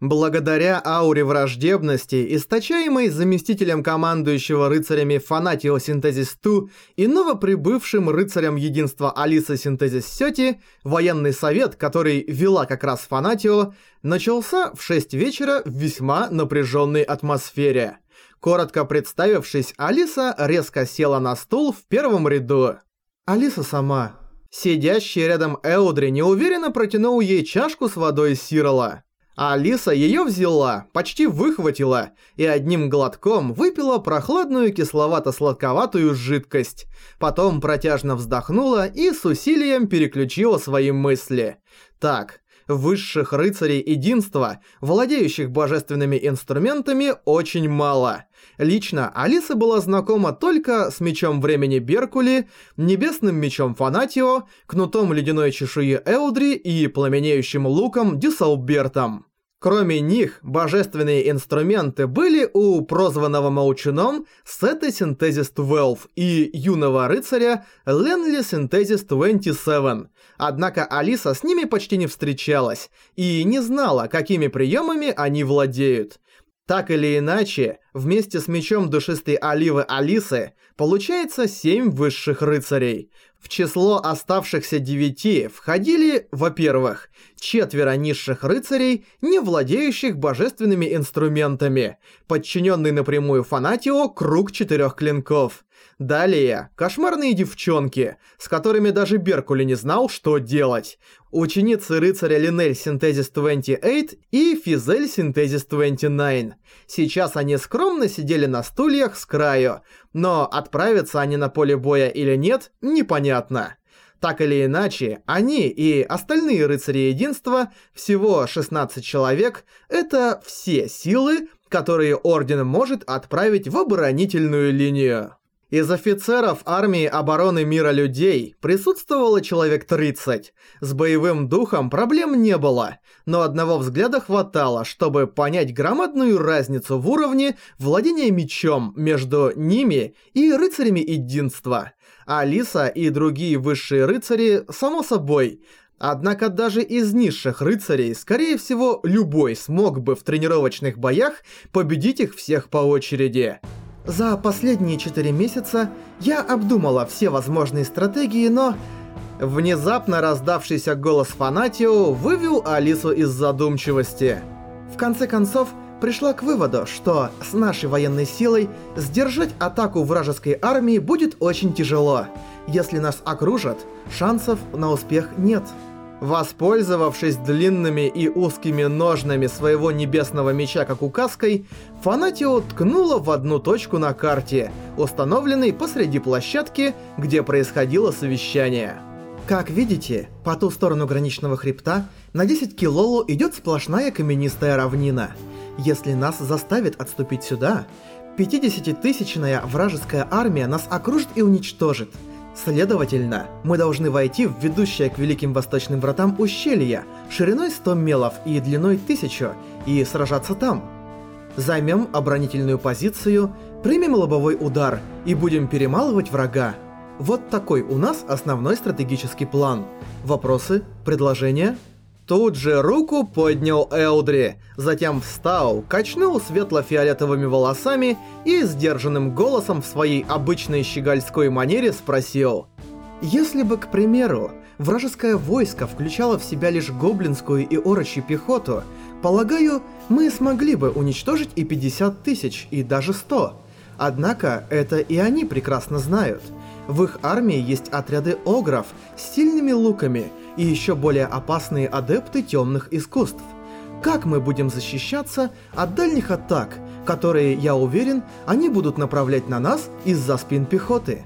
Благодаря ауре враждебности, источаемой заместителем командующего рыцарями Фанатио Синтезис Ту и новоприбывшим рыцарем единства Алиса Синтезис Сёти, военный совет, который вела как раз Фанатио, начался в 6 вечера в весьма напряженной атмосфере. Коротко представившись, Алиса резко села на стул в первом ряду. Алиса сама. Сидящий рядом Эудри неуверенно протянул ей чашку с водой Сирола. А Алиса её взяла, почти выхватила и одним глотком выпила прохладную кисловато-сладковатую жидкость. Потом протяжно вздохнула и с усилием переключила свои мысли. Так, высших рыцарей единства, владеющих божественными инструментами, очень мало. Лично Алиса была знакома только с мечом времени Беркули, небесным мечом Фанатио, кнутом ледяной чешуи Эудри и пламенеющим луком Дюсалбертом. Кроме них, божественные инструменты были у прозванного Маучином Сета Синтезис 12 и юного рыцаря Ленли Синтезис 27. Однако Алиса с ними почти не встречалась и не знала, какими приемами они владеют. Так или иначе, вместе с мечом душистой оливы Алисы получается семь высших рыцарей. В число оставшихся девяти входили, во-первых, четверо низших рыцарей, не владеющих божественными инструментами, подчиненный напрямую Фанатио круг четырех клинков. Далее, кошмарные девчонки, с которыми даже Беркули не знал, что делать. Ученицы рыцаря Линель Синтезис 28 и Физель Синтезис 29. Сейчас они скромно сидели на стульях с краю, но отправятся они на поле боя или нет, непонятно. Так или иначе, они и остальные рыцари единства, всего 16 человек, это все силы, которые Орден может отправить в оборонительную линию. Из офицеров армии обороны мира людей присутствовало человек 30. С боевым духом проблем не было, но одного взгляда хватало, чтобы понять громадную разницу в уровне владения мечом между ними и рыцарями единства. Алиса и другие высшие рыцари, само собой, Однако даже из низших рыцарей, скорее всего, любой смог бы в тренировочных боях победить их всех по очереди. За последние четыре месяца я обдумала все возможные стратегии, но... Внезапно раздавшийся голос Фанатио вывел Алису из задумчивости. В конце концов, пришла к выводу, что с нашей военной силой сдержать атаку вражеской армии будет очень тяжело. Если нас окружат, шансов на успех нет. Воспользовавшись длинными и узкими ножнами своего небесного меча как указкой, Фанатио ткнула в одну точку на карте, установленной посреди площадки, где происходило совещание. Как видите, по ту сторону граничного хребта на 10 килолу идет сплошная каменистая равнина. Если нас заставит отступить сюда, 50-тысячная вражеская армия нас окружит и уничтожит – Следовательно, мы должны войти в ведущее к Великим Восточным Вратам ущелье, шириной 100 мелов и длиной 1000, и сражаться там. Займем оборонительную позицию, примем лобовой удар и будем перемалывать врага. Вот такой у нас основной стратегический план. Вопросы? Предложения? Тут же руку поднял Элдри, затем встал, качнул светло-фиолетовыми волосами и сдержанным голосом в своей обычной щегольской манере спросил. «Если бы, к примеру, вражеское войско включало в себя лишь гоблинскую и орочью пехоту, полагаю, мы смогли бы уничтожить и 50 тысяч, и даже 100. Однако это и они прекрасно знают. В их армии есть отряды огров с сильными луками – и еще более опасные адепты темных искусств. Как мы будем защищаться от дальних атак, которые, я уверен, они будут направлять на нас из-за спин пехоты?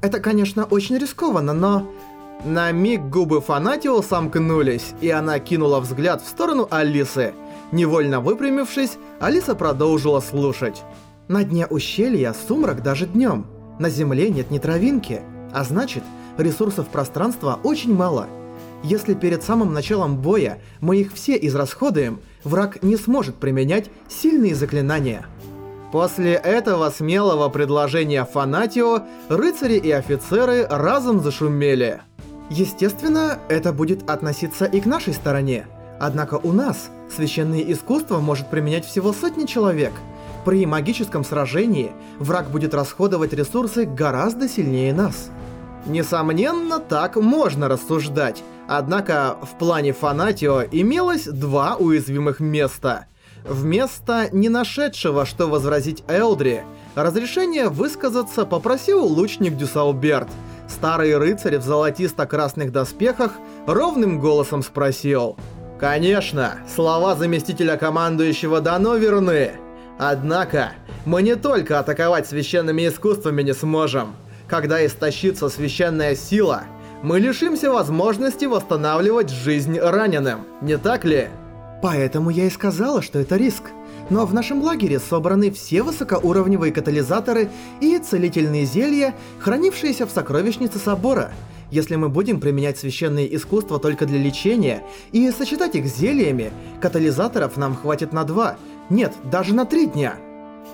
Это, конечно, очень рискованно, но... На миг губы Фанатио сомкнулись, и она кинула взгляд в сторону Алисы. Невольно выпрямившись, Алиса продолжила слушать. На дне ущелья сумрак даже днем. На земле нет ни травинки, а значит, ресурсов пространства очень мало – если перед самым началом боя мы их все израсходуем, враг не сможет применять сильные заклинания. После этого смелого предложения Фанатио, рыцари и офицеры разом зашумели. Естественно, это будет относиться и к нашей стороне. Однако у нас священное искусство может применять всего сотни человек. При магическом сражении враг будет расходовать ресурсы гораздо сильнее нас. Несомненно, так можно рассуждать. Однако в плане Фанатио имелось два уязвимых места. Вместо не нашедшего, что возразить Элдри, разрешение высказаться попросил лучник Дюсалберт. Старый рыцарь в золотисто-красных доспехах ровным голосом спросил. «Конечно, слова заместителя командующего дано верны. Однако, мы не только атаковать священными искусствами не сможем. Когда истощится священная сила, мы лишимся возможности восстанавливать жизнь раненым, не так ли? Поэтому я и сказала, что это риск. Но в нашем лагере собраны все высокоуровневые катализаторы и целительные зелья, хранившиеся в сокровищнице собора. Если мы будем применять священные искусства только для лечения и сочетать их с зельями, катализаторов нам хватит на два, нет, даже на три дня.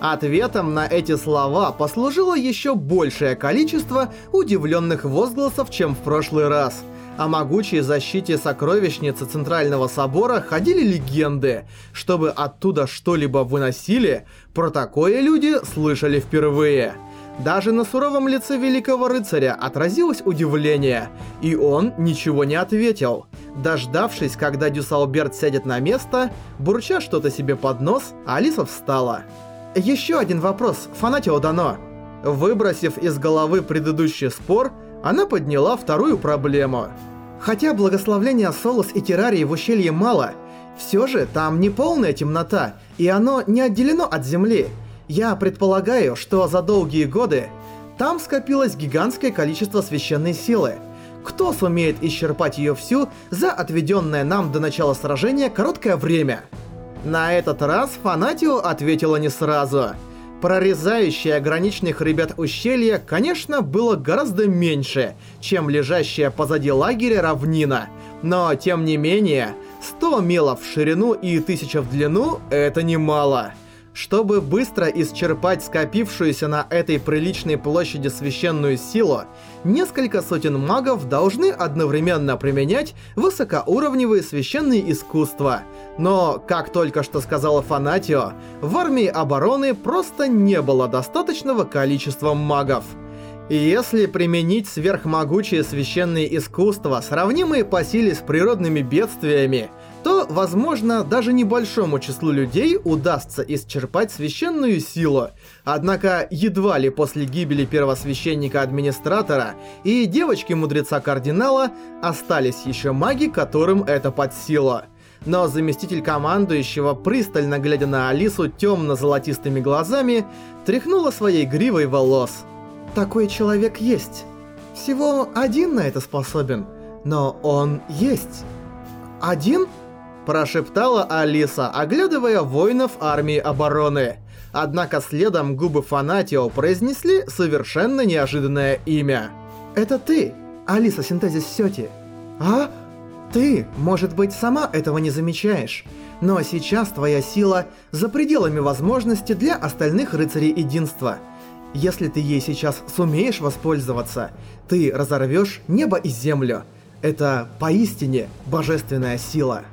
Ответом на эти слова послужило еще большее количество удивленных возгласов, чем в прошлый раз. О могучей защите сокровищницы Центрального Собора ходили легенды. Чтобы оттуда что-либо выносили, про такое люди слышали впервые. Даже на суровом лице великого рыцаря отразилось удивление, и он ничего не ответил. Дождавшись, когда Дюсолберт сядет на место, бурча что-то себе под нос, Алиса встала. Еще один вопрос, Фанатио-доно. Выбросив из головы предыдущий спор, она подняла вторую проблему. Хотя благословления Солос и Террарии в ущелье мало, все же там не полная темнота, и оно не отделено от Земли. Я предполагаю, что за долгие годы там скопилось гигантское количество священной силы. Кто сумеет исчерпать ее всю за отведенное нам до начала сражения короткое время? На этот раз Фанатио ответила не сразу. Прорезающее граничных ребят ущелье, конечно, было гораздо меньше, чем лежащая позади лагеря равнина. Но, тем не менее, 100 милов в ширину и 1000 в длину — это немало. Чтобы быстро исчерпать скопившуюся на этой приличной площади священную силу, несколько сотен магов должны одновременно применять высокоуровневые священные искусства. Но, как только что сказала Фанатио, в армии обороны просто не было достаточного количества магов. И если применить сверхмогучие священные искусства, сравнимые по силе с природными бедствиями, возможно, даже небольшому числу людей удастся исчерпать священную силу. Однако, едва ли после гибели первосвященника-администратора и девочки-мудреца-кардинала остались еще маги, которым это под силу. Но заместитель командующего, пристально глядя на Алису темно-золотистыми глазами, тряхнула своей гривой волос. «Такой человек есть. Всего один на это способен, но он есть». «Один?» Прошептала Алиса, оглядывая воинов армии обороны. Однако следом губы Фанатио произнесли совершенно неожиданное имя. «Это ты, Алиса Синтезис Сёти». «А? Ты, может быть, сама этого не замечаешь. Но сейчас твоя сила за пределами возможности для остальных рыцарей единства. Если ты ей сейчас сумеешь воспользоваться, ты разорвешь небо и землю. Это поистине божественная сила».